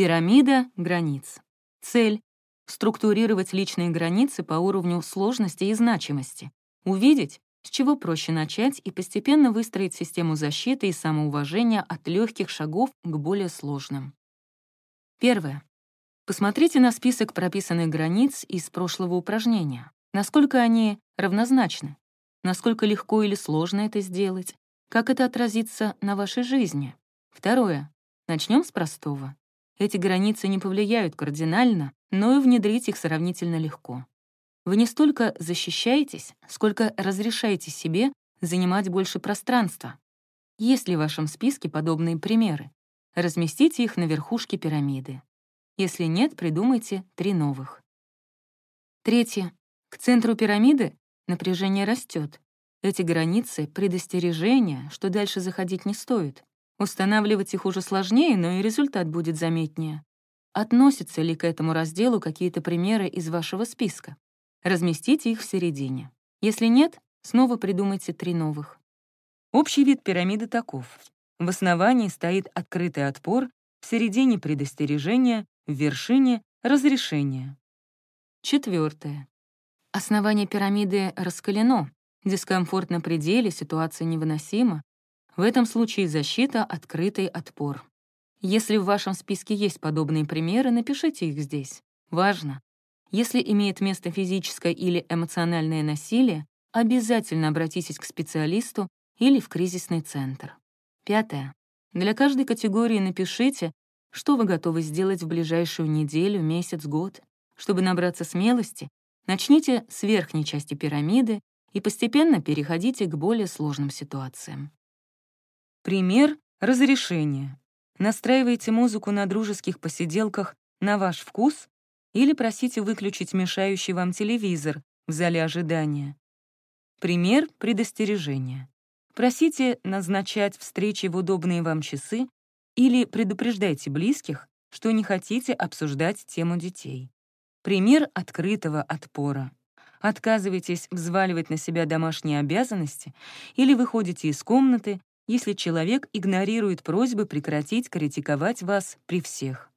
Пирамида границ. Цель — структурировать личные границы по уровню сложности и значимости, увидеть, с чего проще начать и постепенно выстроить систему защиты и самоуважения от легких шагов к более сложным. Первое. Посмотрите на список прописанных границ из прошлого упражнения. Насколько они равнозначны? Насколько легко или сложно это сделать? Как это отразится на вашей жизни? Второе. Начнем с простого. Эти границы не повлияют кардинально, но и внедрить их сравнительно легко. Вы не столько защищаетесь, сколько разрешаете себе занимать больше пространства. Есть ли в вашем списке подобные примеры? Разместите их на верхушке пирамиды. Если нет, придумайте три новых. Третье. К центру пирамиды напряжение растет. Эти границы — предостережения, что дальше заходить не стоит. Устанавливать их уже сложнее, но и результат будет заметнее. Относятся ли к этому разделу какие-то примеры из вашего списка? Разместите их в середине. Если нет, снова придумайте три новых. Общий вид пирамиды таков. В основании стоит открытый отпор, в середине — предостережение, в вершине — разрешение. Четвертое. Основание пирамиды раскалено, дискомфорт на пределе, ситуация невыносима. В этом случае защита — открытый отпор. Если в вашем списке есть подобные примеры, напишите их здесь. Важно. Если имеет место физическое или эмоциональное насилие, обязательно обратитесь к специалисту или в кризисный центр. Пятое. Для каждой категории напишите, что вы готовы сделать в ближайшую неделю, месяц, год? Чтобы набраться смелости, начните с верхней части пирамиды и постепенно переходите к более сложным ситуациям. Пример разрешения. Настраивайте музыку на дружеских посиделках на ваш вкус или просите выключить мешающий вам телевизор в зале ожидания. Пример предостережения. Просите назначать встречи в удобные вам часы или предупреждайте близких, что не хотите обсуждать тему детей. Пример открытого отпора. Отказывайтесь взваливать на себя домашние обязанности или выходите из комнаты, если человек игнорирует просьбы прекратить критиковать вас при всех.